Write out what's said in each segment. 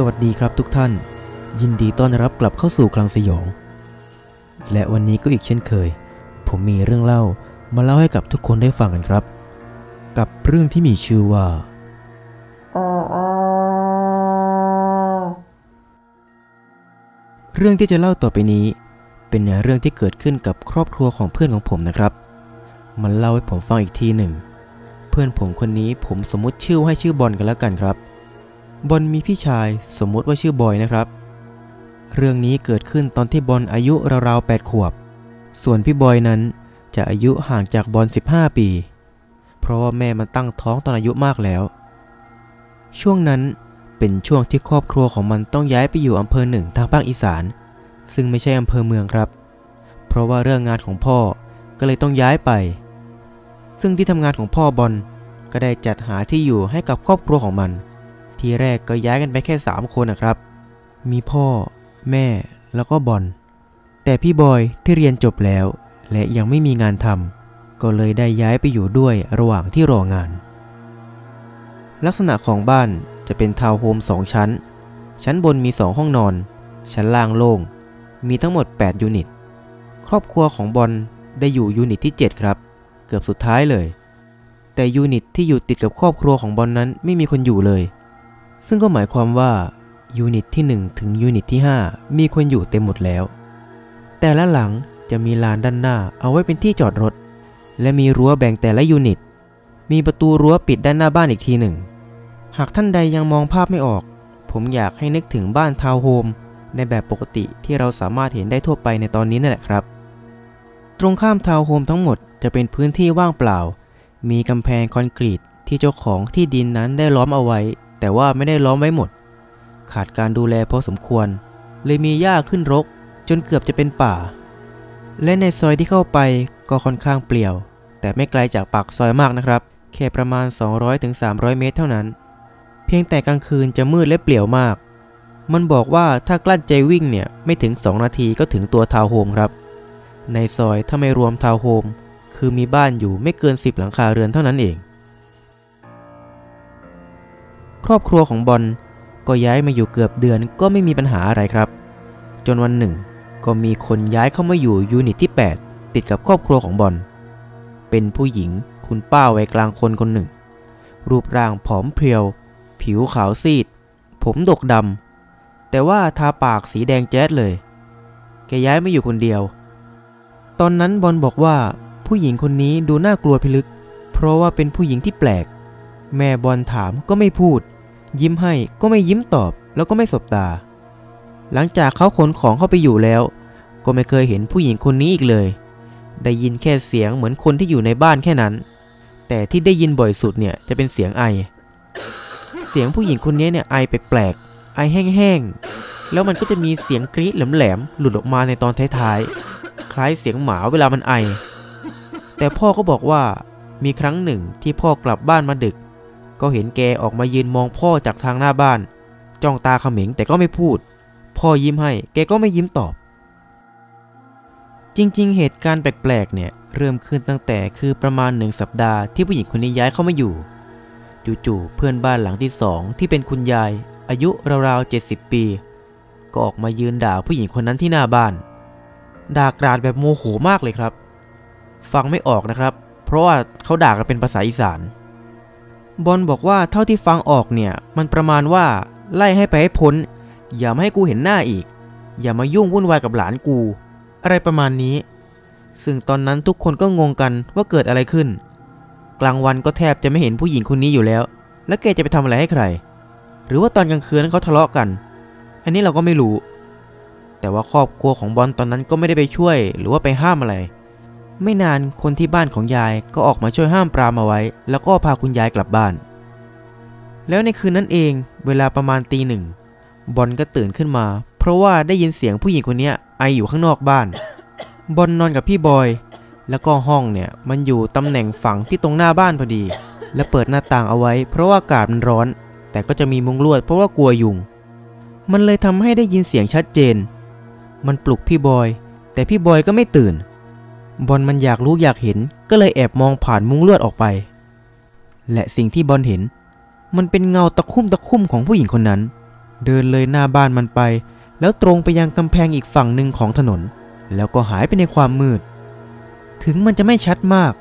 สวัสดีครับทุกท่าน ยินดีต้อนรับกลับเข้าสู่คลังสยอง และวันนี้ก็อีกเช่นเคย ผมมีเรื่องเล่ามาเล่าให้กับทุกคนได้ฟังกันครับ กับเรื่องที่มีชื่อว่า เรื่องที่จะเล่าต่อไปนี้ เป็นเรื่องที่เกิดขึ้นกับครอบครัวของเพื่อนของผมนะครับ มันเล่าให้ผมฟังอีกทีหนึ่ง เพื่อนผมคนนี้ผมสมมติชื่อให้ชื่อบอลกันแล้วกันครับ บอลมีพี่ชายสมมุติว่าชื่อบอยนะครับ เรื่องนี้เกิดขึ้นตอนที่บอลอายุราวๆ8ขวบ ส่วนพี่บอยนั้นจะอายุห่างจากบอล15 ปี เพราะว่าแม่มันตั้งท้องตอนอายุมากแล้ว ช่วงนั้นเป็นช่วงที่ครอบครัวของมันต้องย้ายไปอยู่อำเภอหนึ่งทางภาคอีสาน ซึ่งไม่ใช่อำเภอเมืองครับ เพราะว่าเรื่องงานของพ่อก็เลยต้องย้ายไป ซึ่งที่ทำงานของพ่อบอลก็ได้จัดหาที่อยู่ให้กับครอบครัวของมัน ทีแรกก็ย้ายกันไปแค่ 3 คนนะครับ มีพ่อ แม่ แล้วก็บอล แต่พี่บอยที่เรียนจบแล้ว และยังไม่มีงานทำก็เลยได้ย้ายไปอยู่ด้วยระหว่างที่รองาน ลักษณะของบ้านจะเป็นทาวน์โฮม2ชั้น ชั้นบนมี 2 ห้องนอน ชั้นล่างโล่ง มีทั้งหมด 8 ยูนิต ครอบครัวของบอลได้อยู่ยูนิตที่ 7 ครับ เกือบสุดท้ายเลย แต่ยูนิตที่อยู่ติดกับครอบครัวของบอลนั้นไม่มีคนอยู่เลย ซึ่งก็หมายความว่ายูนิตที่ 1 ถึงยูนิตที่ 5 มีคนอยู่เต็มหมดแล้ว แต่ละหลังจะมีลานด้านหน้าเอาไว้เป็นที่จอดรถ และมีรั้วแบ่งแต่ละยูนิต มีประตูรั้วปิดด้านหน้าบ้านอีกทีหนึ่ง หากท่านใดยังมองภาพไม่ออก ผมอยากให้นึกถึงบ้านทาวน์โฮมในแบบปกติที่เราสามารถเห็นได้ทั่วไปในตอนนี้นั่นแหละครับ ตรงข้ามทาวน์โฮมทั้งหมดจะเป็นพื้นที่ว่างเปล่า มีกำแพงคอนกรีตที่เจ้าของที่ดินนั้นได้ล้อมเอาไว้ แต่ว่าไม่ได้ล้อมไว้หมด ขาดการดูแลพอสมควร เลยมีหญ้าขึ้นรก จนเกือบจะเป็นป่า และในซอยที่เข้าไปก็ค่อนข้างเปลี่ยว แต่ไม่ไกลจากปากซอยมากนะครับ แค่ประมาณ 200-300 เมตรเท่านั้น เพียงแต่กลางคืนจะมืดและเปลี่ยวมาก มันบอกว่าถ้ากลั้นใจวิ่งเนี่ยไม่ถึง 2 นาทีก็ถึงตัวทาวโฮมครับ ในซอยถ้าไม่รวมทาวโฮมคือมีบ้านอยู่ไม่เกิน 10 หลังคาเรือนเท่านั้นเอง ครอบครัวของบอลก็ย้ายมาอยู่เกือบเดือนก็ไม่มีปัญหาอะไรครับ จนวันหนึ่ง ก็มีคนย้ายเข้ามาอยู่ยูนิตที่ 8 ติดกับครอบครัวของบอลเป็นผู้หญิงคุณป้าวัยกลางคนคนหนึ่ง รูปร่างผอมเพรียว ผิวขาวซีด ผมดกดำแต่ว่าทาปากสีแดงแจ๊ดเลย แกย้ายมาอยู่คนเดียว ตอนนั้นบอลบอกว่าผู้หญิงคนนี้ดูน่ากลัวพิลึก เพราะว่าเป็นผู้หญิงที่แปลก แม่บอลถามก็ไม่พูด ยิ้มให้ก็ไม่ยิ้มตอบ แล้วก็ไม่สบตา หลังจากเขาขนของเข้าไปอยู่แล้ว ก็ไม่เคยเห็นผู้หญิงคนนี้อีกเลย ได้ยินแค่เสียงเหมือนคนที่อยู่ในบ้านแค่นั้น แต่ที่ได้ยินบ่อยสุดเนี่ยจะเป็นเสียงไอ เสียงผู้หญิงคนนี้เนี่ยไอแปลกๆไอแห้งๆแล้วมันก็จะมีเสียงกรี๊ดแหลมๆหลุดออกมาในตอนท้ายๆคล้ายเสียงหมาเวลามันไอ แต่พ่อก็บอกว่ามีครั้งหนึ่งที่พ่อกลับบ้านมาดึก ก็เห็นแกออกมายืนมองพ่อจากทางหน้าบ้าน จ้องตาเขม็งแต่ก็ไม่พูด พ่อยิ้มให้ แกก็ไม่ยิ้มตอบ จริง ๆ เหตุการณ์แปลกๆ เนี่ยเริ่มขึ้นตั้งแต่คือประมาณหนึ่งสัปดาห์ที่ผู้หญิงคนนี้ย้ายเข้ามาอยู่ จู่ๆเพื่อนบ้านหลังที่สองที่เป็นคุณยาย อายุราวๆ70ปี ก็ออกมายืนด่าผู้หญิงคนนั้นที่หน้าบ้าน ด่ากราดแบบโมโหมากเลยครับ ฟังไม่ออกนะครับ เพราะว่าเขาด่ากันเป็นภาษาอีสาน บอลบอกว่าเท่าที่ฟังออกเนี่ย มันประมาณว่าไล่ให้ไปให้พ้น อย่ามาให้กูเห็นหน้าอีก อย่ามายุ่งวุ่นวายกับหลานกู อะไรประมาณนี้ ซึ่งตอนนั้นทุกคนก็งงกันว่าเกิดอะไรขึ้น กลางวันก็แทบจะไม่เห็นผู้หญิงคนนี้อยู่แล้ว แล้วแกจะไปทำอะไรให้ใคร หรือว่าตอนกลางคืนนั้นเขาทะเลาะกัน อันนี้เราก็ไม่รู้ แต่ว่าครอบครัวของบอลตอนนั้นก็ไม่ได้ไปช่วย หรือว่าไปห้ามอะไร ไม่นานคนที่บ้านของยายก็ออกมาช่วยห้ามปรามเอาไว้ แล้วก็พาคุณยายกลับบ้าน แล้วในคืนนั้นเองเวลาประมาณตีหนึ่งบอลก็ตื่นขึ้นมา เพราะว่าได้ยินเสียงผู้หญิงคนนี้ไออยู่ข้างนอกบ้าน บอลนอนกับพี่บอย แล้วก็ห้องเนี่ยมันอยู่ตำแหน่งฝั่งที่ตรงหน้าบ้านพอดี และเปิดหน้าต่างเอาไว้ เพราะว่าอากาศมันร้อน แต่ก็จะมีมุงลวดเพราะว่ากลัวยุง มันเลยทำให้ได้ยินเสียงชัดเจน มันปลุกพี่บอย แต่พี่บอยก็ไม่ตื่น บอลมันอยากรู้อยากเห็นก็เลยแอบมองผ่านมุ้งลวดออกไป และสิ่งที่บอลเห็น มันเป็นเงาตะคุ่มตะคุ่มของผู้หญิงคนนั้น เดินเลยหน้าบ้านมันไป แล้วตรงไปยังกำแพงอีกฝั่งหนึ่งของถนน แล้วก็หายไปในความมืด ถึงมันจะไม่ชัดมาก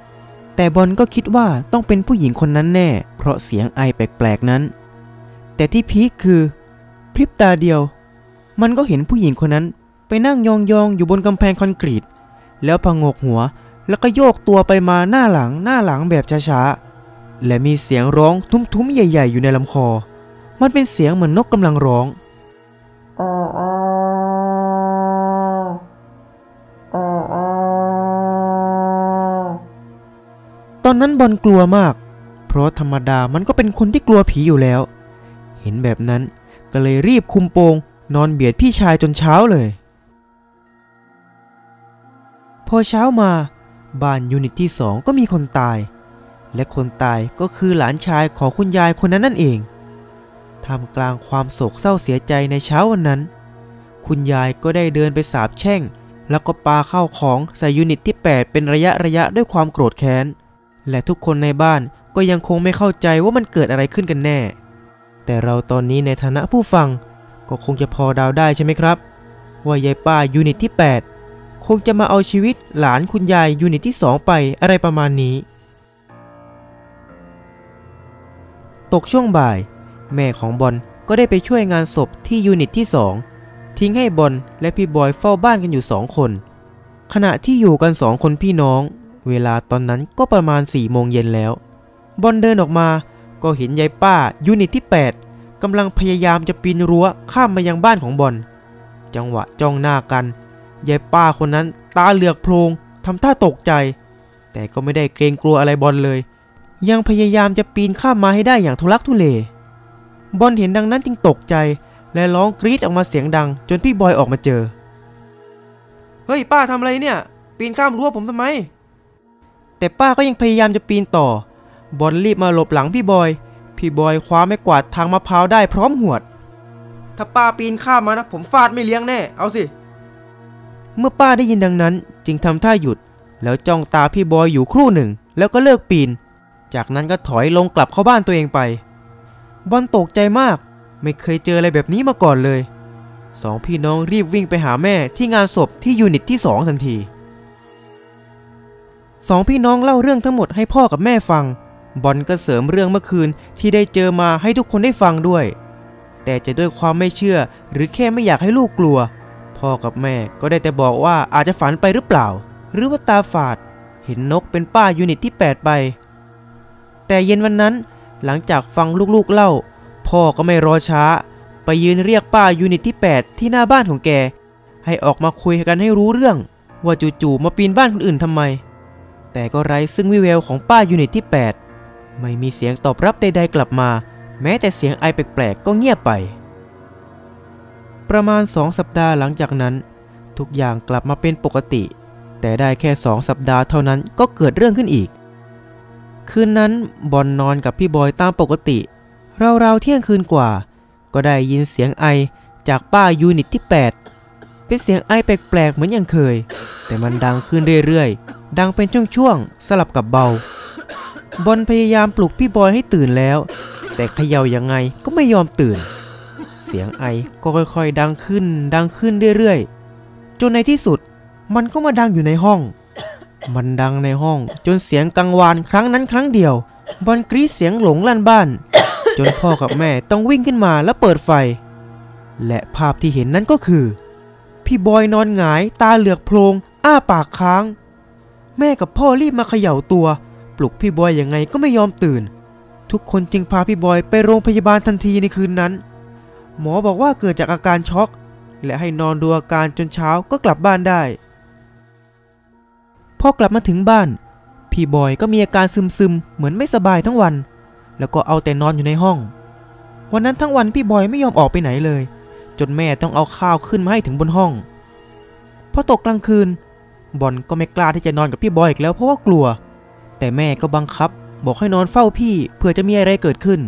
แต่บอลก็คิดว่าต้องเป็นผู้หญิงคนนั้นแน่ เพราะเสียงไอแปลกๆนั้น แต่ที่พีคคือพริบตาเดียว มันก็เห็นผู้หญิงคนนั้นไปนั่งยองๆอยู่บนกำแพงคอนกรีต แล้วพงกหัว แล้วก็โยกตัวไปมาหน้าหลังหน้าหลังแบบช้าๆ และมีเสียงร้องทุ้มๆ ใหญ่ ๆ อยู่ในลำคอ มันเป็นเสียงเหมือนนกกำลังร้องตอนนั้นบอลกลัวมาก เพราะธรรมดามันก็เป็นคนที่กลัวผีอยู่แล้ว เห็นแบบนั้นก็เลยรีบคุมโปงนอนเบียดพี่ชายจนเช้าเลย พอเช้ามาบ้านยูนิตที่สองก็มีคนตาย และคนตายก็คือหลานชายของคุณยายคนนั้นนั่นเองท่ามกลางความโศกเศร้าเสียใจในเช้าวันนั้น คุณยายก็ได้เดินไปสาบแช่ง แล้วก็ปาเข้าของใส่ยูนิตที่ 8 เป็นระยะระยะด้วยความโกรธแค้น และทุกคนในบ้านก็ยังคงไม่เข้าใจว่ามันเกิดอะไรขึ้นกันแน่ แต่เราตอนนี้ในฐานะผู้ฟัง ก็คงจะพอเดาได้ใช่ไหมครับ ว่ายายป้ายูนิตที่ 8 คงจะมาเอาชีวิตหลานคุณยายยูนิตที่ 2 ไปอะไรประมาณนี้ ตกช่วงบ่าย แม่ของบอลก็ได้ไปช่วยงานศพที่ยูนิตที่ 2 ทิ้งให้บอลและพี่บอยเฝ้าบ้านกันอยู่สองคน ขณะที่อยู่กันสองคนพี่น้อง เวลาตอนนั้นก็ประมาณ4ี่โมงเย็นแล้ว บอลเดินออกมาก็เห็นยายป้ายูนิตที่ 8กำลังพยายามจะปีนรั้วข้ามมายังบ้านของบอลจังหวะจ้องหน้ากัน ยายป้าคนนั้นตาเหลือกโพลงทำท่าตกใจ แต่ก็ไม่ได้เกรงกลัวอะไรบอลเลย ยังพยายามจะปีนข้ามมาให้ได้อย่างทุลักทุเล บอลเห็นดังนั้นจึงตกใจ และร้องกรีดออกมาเสียงดัง จนพี่บอยออกมาเจอ เฮ้ยป้าทำอะไรเนี่ย ปีนข้ามรั้วผมทำไม แต่ป้าก็ยังพยายามจะปีนต่อ บอลรีบมาหลบหลังพี่บอย พี่บอยคว้าไม้กวาดทางมะพร้าวได้พร้อมหวด ถ้าป้าปีนข้ามมานะ ผมฟาดไม่เลี้ยงแน่ เอาสิ เมื่อป้าได้ยินดังนั้นจึงทำท่าหยุด แล้วจ้องตาพี่บอยอยู่ครู่หนึ่ง แล้วก็เลิกปีน จากนั้นก็ถอยลงกลับเข้าบ้านตัวเองไป บอลตกใจมาก ไม่เคยเจออะไรแบบนี้มาก่อนเลยสองพี่น้องรีบวิ่งไปหาแม่ที่งานศพที่ยูนิตที่สองทันทีสองพี่น้องเล่าเรื่องทั้งหมดให้พ่อกับแม่ฟัง บอลก็เสริมเรื่องเมื่อคืนที่ได้เจอมาให้ทุกคนได้ฟังด้วย แต่จะด้วยความไม่เชื่อหรือแค่ไม่อยากให้ลูกกลัว พ่อกับแม่ก็ได้แต่บอกว่าอาจจะฝันไปหรือเปล่า หรือว่าตาฝาด เห็นนกเป็นป้ายูนิตที่ 8 ไป แต่เย็นวันนั้นหลังจากฟังลูกๆเล่า พ่อก็ไม่รอช้า ไปยืนเรียกป้ายูนิตที่ 8 ที่หน้าบ้านของแก ให้ออกมาคุยกันให้รู้เรื่อง ว่าจู่ๆมาปีนบ้านคนอื่นทำไม แต่ก็ไร้ซึ่งวี่แววของป้ายูนิตที่ 8 ไม่มีเสียงตอบรับใดๆกลับมา แม้แต่เสียงไอแปลกๆก็เงียบไป ประมาณสองสัปดาห์หลังจากนั้น ทุกอย่างกลับมาเป็นปกติ แต่ได้แค่สองสัปดาห์เท่านั้นก็เกิดเรื่องขึ้นอีก คืนนั้นบอลนอนกับพี่บอยตามปกติ ราวๆเที่ยงคืนกว่า ก็ได้ยินเสียงไอจากป้ายูนิตที่ 8 เป็นเสียงไอแปลกๆเหมือนอย่างเคย แต่มันดังขึ้นเรื่อยๆ ดังเป็นช่วงๆ สลับกับเบา บอลพยายามปลุกพี่บอยให้ตื่นแล้ว แต่เขย่ายังไงก็ไม่ยอมตื่น เสียงไอก็ค่อยๆ ดังขึ้น ดังขึ้นเรื่อยๆ จนในที่สุด มันก็มาดังอยู่ในห้อง มันดังในห้อง จนเสียงกังวานครั้งนั้นครั้งเดียว บอลกรีดเสียงหลงลั่นบ้าน จนพ่อกับแม่ต้องวิ่งขึ้นมาแล้วเปิดไฟ และภาพที่เห็นนั้นก็คือ พี่บอยนอนหงายตาเหลือกโพลง อ้าปากค้าง แม่กับพ่อรีบมาเขย่าตัว ปลุกพี่บอยยังไงก็ไม่ยอมตื่นทุกคนจึงพาพี่บอยไปโรงพยาบาลทันทีในคืนนั้น หมอบอกว่าเกิดจากอาการช็อก และให้นอนดูอาการจนเช้าก็กลับบ้านได้ พอกลับมาถึงบ้าน พี่บอยก็มีอาการซึมๆ เหมือนไม่สบายทั้งวัน แล้วก็เอาแต่นอนอยู่ในห้อง วันนั้นทั้งวันพี่บอยไม่ยอมออกไปไหนเลย จนแม่ต้องเอาข้าวขึ้นมาให้ถึงบนห้อง พอตกกลางคืน บอลก็ไม่กล้าที่จะนอนกับพี่บอยอีกแล้วเพราะว่ากลัว แต่แม่ก็บังคับ บอกให้นอนเฝ้าพี่เผื่อจะมีอะไรเกิดขึ้น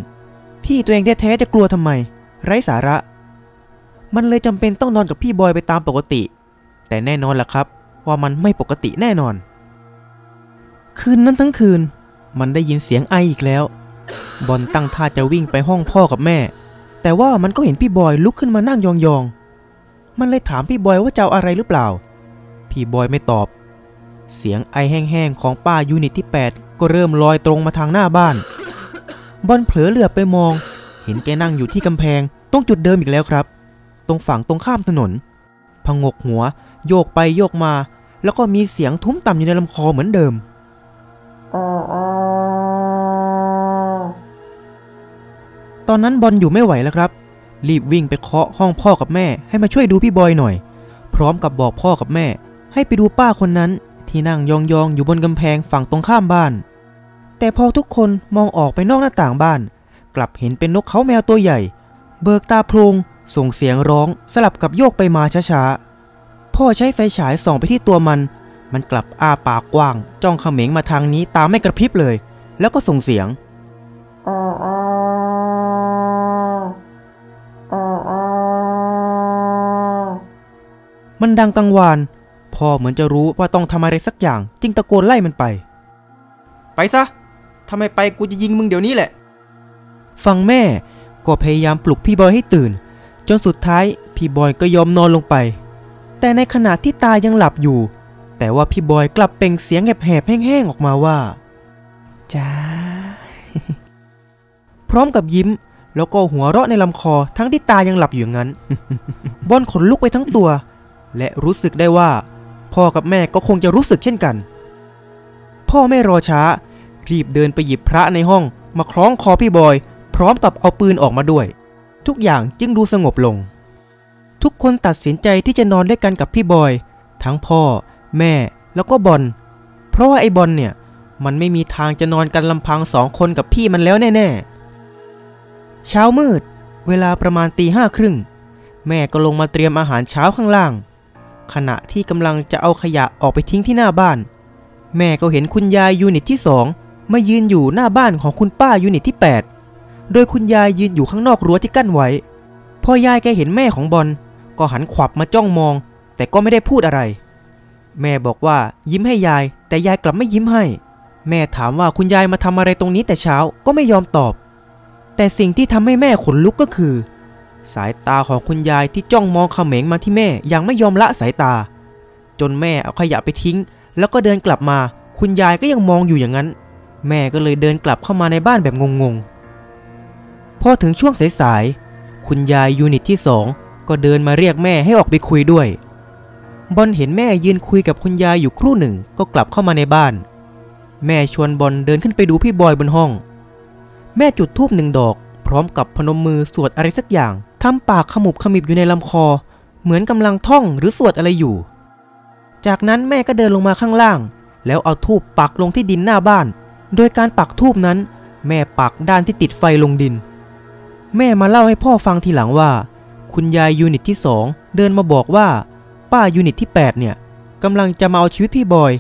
พี่ตัวเองแท้ๆจะกลัวทำไม ไร้สาระ มันเลยจำเป็นต้องนอนกับพี่บอยไปตามปกติ แต่แน่นอนล่ะครับ ว่ามันไม่ปกติแน่นอน คืนนั้นทั้งคืน มันได้ยินเสียงไออีกแล้ว บอลตั้งท่าจะวิ่งไปห้องพ่อกับแม่ แต่ว่ามันก็เห็นพี่บอยลุกขึ้นมานั่งยองๆ มันเลยถามพี่บอยว่าจะเอาอะไรหรือเปล่า พี่บอยไม่ตอบ เสียงไอแห้งๆของป้ายูนิตที่ 8 ก็เริ่มลอยตรงมาทางหน้าบ้าน บอลเผลอเหลือบไปมอง เห็นแกนั่งอยู่ที่กำแพงตรงจุดเดิมอีกแล้วครับ ตรงฝั่งตรงข้ามถนนพงกหัว โยกไปโยกมา แล้วก็มีเสียงทุ้มต่ำอยู่ในลำคอเหมือนเดิมตอนนั้นบอลอยู่ไม่ไหวแล้วครับ รีบวิ่งไปเคาะห้องพ่อกับแม่ ให้มาช่วยดูพี่บอยหน่อย พร้อมกับบอกพ่อกับแม่ ให้ไปดูป้าคนนั้นที่นั่งยองๆอยู่บนกำแพงฝั่งตรงข้ามบ้าน แต่พอทุกคนมองออกไปนอกหน้าต่างบ้าน กลับเห็นเป็นนกเขาแมวตัวใหญ่ เบิกตาโพลงส่งเสียงร้องสลับกับโยกไปมาช้าๆ พ่อใช้ไฟฉายส่องไปที่ตัวมัน มันกลับอ้าปากกว้าง จ้องเขม็งมาทางนี้ตามไม่กระพริบเลย แล้วก็ส่งเสียงมันดังกังวาน พ่อเหมือนจะรู้ว่าต้องทำอะไรสักอย่าง จึงตะโกนไล่มันไป ไปซะทำไมไปกูจะยิงมึงเดี๋ยวนี้แหละ ฟังแม่ ก็พยายามปลุกพี่บอยให้ตื่น จนสุดท้ายพี่บอยก็ยอมนอนลงไป แต่ในขณะที่ตายังหลับอยู่ แต่ว่าพี่บอยกลับเปล่งเสียงแหบๆแห้งๆออกมาว่าจ้าพร้อมกับยิ้ม แล้วก็หัวเราะในลำคอทั้งที่ตายังหลับอยู่อย่างนั้น บอลขนลุกไปทั้งตัว และรู้สึกได้ว่า พ่อกับแม่ก็คงจะรู้สึกเช่นกัน พ่อไม่รอช้า รีบเดินไปหยิบพระในห้องมาคล้องคอพี่บอยพ ร้อมกับเอาปืนออกมาด้วย ทุกอย่างจึงดูสงบลง ทุกคนตัดสินใจที่จะนอนด้วยกันกับพี่บอย ทั้งพ่อ แม่ แล้วก็บอลเพราะว่าไอ้บอลเนี่ย มันไม่มีทางจะนอนกันลำพังสองคนกับพี่มันแล้วแน่ๆ เช้ามืด เวลาประมาณตีห้าครึ่งแม่ก็ลงมาเตรียมอาหารเช้าข้างล่าง ขณะที่กำลังจะเอาขยะออกไปทิ้งที่หน้าบ้าน แม่ก็เห็นคุณยายยูนิตที่สองมายืนอยู่หน้าบ้านของคุณป้ายูนิตที่ 8 โดยคุณยายยืนอยู่ข้างนอกรั้วที่กั้นไว้ พอยายแกเห็นแม่ของบอลก็หันขวับมาจ้องมอง แต่ก็ไม่ได้พูดอะไร แม่บอกว่ายิ้มให้ยาย แต่ยายกลับไม่ยิ้มให้ แม่ถามว่าคุณยายมาทำอะไรตรงนี้แต่เช้าก็ไม่ยอมตอบ แต่สิ่งที่ทำให้แม่ขนลุกก็คือ สายตาของคุณยายที่จ้องมองเขม็งมาที่แม่ยังไม่ยอมละสายตา จนแม่เอาขยะไปทิ้ง แล้วก็เดินกลับมา คุณยายก็ยังมองอยู่อย่างนั้น แม่ก็เลยเดินกลับเข้ามาในบ้านแบบงงๆ พอถึงช่วงสายๆ คุณยายยูนิตที่สองก็เดินมาเรียกแม่ให้ออกไปคุยด้วย บอลเห็นแม่ยืนคุยกับคุณยายอยู่ครู่หนึ่งก็กลับเข้ามาในบ้าน แม่ชวนบอลเดินขึ้นไปดูพี่บอยบนห้อง แม่จุดธูปหนึ่งดอก พร้อมกับพนมมือสวดอะไรสักอย่างทำปากขมุบขมิบอยู่ในลำคอ เหมือนกำลังท่องหรือสวดอะไรอยู่ จากนั้นแม่ก็เดินลงมาข้างล่าง แล้วเอาธูปปักลงที่ดินหน้าบ้าน โดยการปักธูปนั้น แม่ปักด้านที่ติดไฟลงดิน แม่มาเล่าให้พ่อฟังทีหลังว่า คุณยายยูนิตที่สองเดินมาบอกว่า ป้ายูนิตที่ 8 เนี่ยกำลังจะมาเอาชีวิตพี่บอย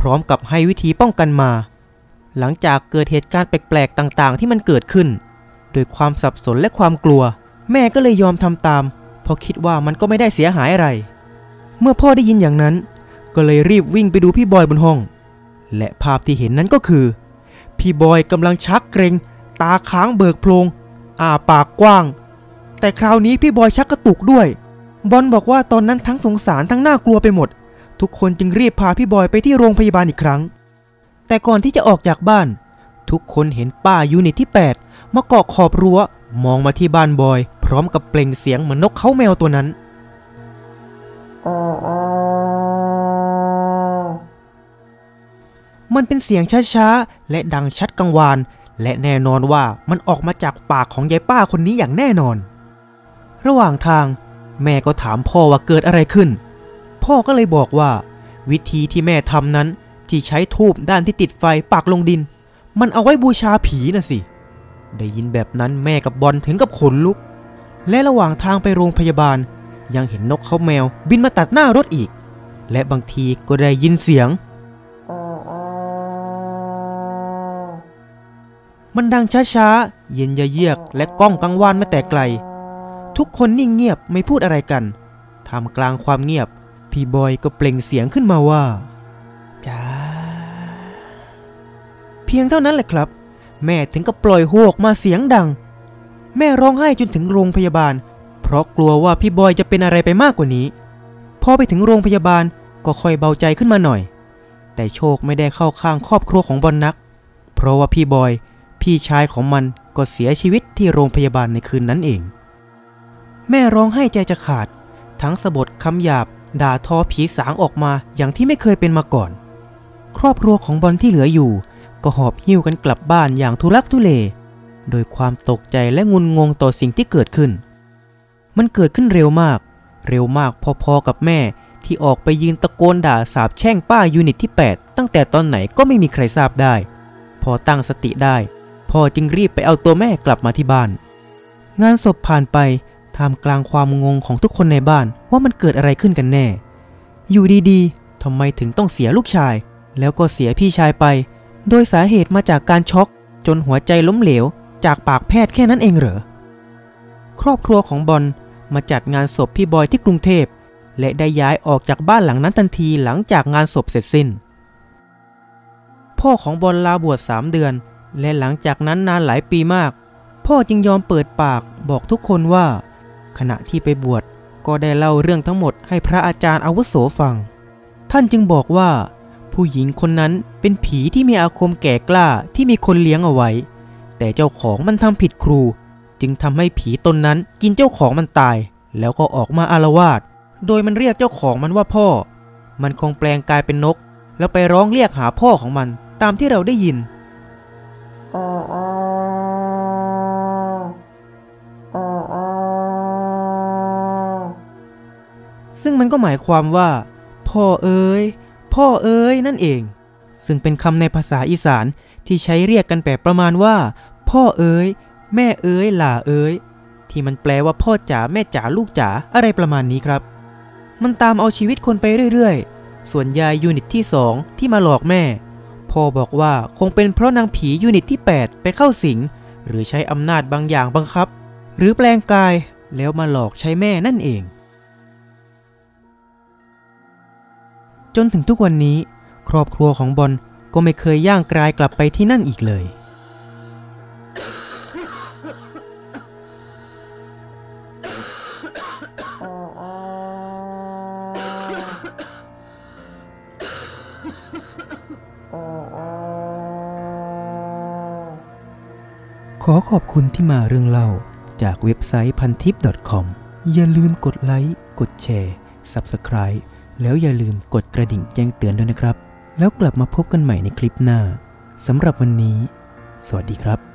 พร้อมกับให้วิธีป้องกันมา หลังจากเกิดเหตุการณ์แปลกๆต่างๆ ที่มันเกิดขึ้น โดยความสับสนและความกลัว แม่ก็เลยยอมทำตาม เพราะคิดว่ามันก็ไม่ได้เสียหายอะไร เมื่อพ่อได้ยินอย่างนั้น ก็เลยรีบวิ่งไปดูพี่บอยบนห้อง และภาพที่เห็นนั้นก็คือ พี่บอยกำลังชักเกรงตาค้างเบิกโพลง อ้าปากกว้าง แต่คราวนี้พี่บอยชักกระตุกด้วย บอลบอกว่าตอนนั้นทั้งสงสารทั้งน่ากลัวไปหมด ทุกคนจึงรีบพาพี่บอยไปที่โรงพยาบาลอีกครั้ง แต่ก่อนที่จะออกจากบ้าน ทุกคนเห็นป้ายูนิตที่ 8 มาเกาะขอบรั้ว มองมาที่บ้านบอย พร้อมกับเปล่งเสียงเหมือนนกเขาแมวตัวนั้นมันเป็นเสียงช้าๆ และดังชัดกังวาน และแน่นอนว่ามันออกมาจากปากของยายป้าคนนี้อย่างแน่นอน ระหว่างทาง แม่ก็ถามพ่อว่าเกิดอะไรขึ้น พ่อก็เลยบอกว่า วิธีที่แม่ทำนั้นที่ใช้ทูบด้านที่ติดไฟปักลงดิน มันเอาไว้บูชาผีน่ะสิ ได้ยินแบบนั้นแม่กับบอลถึงกับขนลุก และระหว่างทางไปโรงพยาบาล ยังเห็นนกเขาแมวบินมาตัดหน้ารถอีก และบางทีก็ได้ยินเสียง มันดังช้าๆ เย็นยะเยือกและก้องกังวานไมาแต่ไกล ทุกคนนิ่งเงียบไม่พูดอะไรกันท่ามกลางความเงียบ พี่บอยก็เปล่งเสียงขึ้นมาว่าจ้าเพียงเท่านั้นแหละครับ แม่ถึงกับปล่อยโฮกมาเสียงดัง แม่ร้องไห้จนถึงโรงพยาบาล เพราะกลัวว่าพี่บอยจะเป็นอะไรไปมากกว่านี้ พอไปถึงโรงพยาบาลก็ค่อยเบาใจขึ้นมาหน่อย แต่โชคไม่ได้เข้าข้างครอบครัวของบอลนัก เพราะว่าพี่บอย พี่ชายของมันก็เสียชีวิตที่โรงพยาบาลในคืนนั้นเอง แม่ร้องไห้ใจจะขาด ทั้งสะบดคำหยาบ ด่าทอผีสางออกมาอย่างที่ไม่เคยเป็นมาก่อน ครอบครัวของบอลที่เหลืออยู่ ก็หอบหิ้วกันกลับบ้านอย่างทุลักทุเล โดยความตกใจและงุนงงต่อสิ่งที่เกิดขึ้น มันเกิดขึ้นเร็วมาก เร็วมากพอๆกับแม่ที่ออกไปยืนตะโกนด่าสาบแช่งป้ายูนิตที่ 8 ตั้งแต่ตอนไหนก็ไม่มีใครทราบได้ พอตั้งสติได้ พ่อจึงรีบไปเอาตัวแม่กลับมาที่บ้าน งานศพผ่านไปท่ามกลางความงงของทุกคนในบ้านว่ามันเกิดอะไรขึ้นกันแน่ อยู่ดีๆทำไมถึงต้องเสียลูกชาย แล้วก็เสียพี่ชายไป โดยสาเหตุมาจากการช็อก จนหัวใจล้มเหลว จากปากแพทย์แค่นั้นเองเหรอ ครอบครัวของบอลมาจัดงานศพพี่บอยที่กรุงเทพ และได้ย้ายออกจากบ้านหลังนั้นทันทีหลังจากงานศพเสร็จสิ้น พ่อของบอลลาบวชสามเดือน และหลังจากนั้นนานหลายปีมาก พ่อจึงยอมเปิดปากบอกทุกคนว่า ขณะที่ไปบวชก็ได้เล่าเรื่องทั้งหมดให้พระอาจารย์อาวุโสฟัง ท่านจึงบอกว่า ผู้หญิงคนนั้นเป็นผีที่มีอาคมแก่กล้าที่มีคนเลี้ยงเอาไว้ แต่เจ้าของมันทำผิดครู จึงทำให้ผีตนนั้นกินเจ้าของมันตาย แล้วก็ออกมาอารวาสโดยมันเรียกเจ้าของมันว่าพ่อ มันคงแปลงกายเป็นนก แล้วไปร้องเรียกหาพ่อของมันตามที่เราได้ยิน ซึ่งมันก็หมายความว่า พ่อเอ๋ยพ่อเอ๋ยนั่นเอง ซึ่งเป็นคำในภาษาอีสานที่ใช้เรียกกันแบบประมาณว่า พ่อเอ๋ยแม่เอ๋ยหล่าเอ๋ยที่มันแปลว่าพ่อจ๋าแม่จ๋าลูกจ๋าอะไรประมาณนี้ครับ มันตามเอาชีวิตคนไปเรื่อยๆ ส่วนยายยูนิตที่ 2 ที่มาหลอกแม่ พ่อบอกว่าคงเป็นเพราะนางผียูนิตที่ 8 ไปเข้าสิง หรือใช้อำนาจบางอย่างบังคับ หรือแปลงกายแล้วมาหลอกใช้แม่นั่นเอง จนถึงทุกวันนี้ ครอบครัวของบอลก็ไม่เคยย่างกรายกลับไปที่นั่นอีกเลย ขอขอบคุณที่มาเรื่องเล่าจากเว็บไซต์พันทิป .com อย่าลืมกดไลค์ กดแชร์ Subscribe แล้วอย่าลืมกดกระดิ่งแจ้งเตือนด้วยนะครับ แล้วกลับมาพบกันใหม่ในคลิปหน้าสำหรับวันนี้ สวัสดีครับ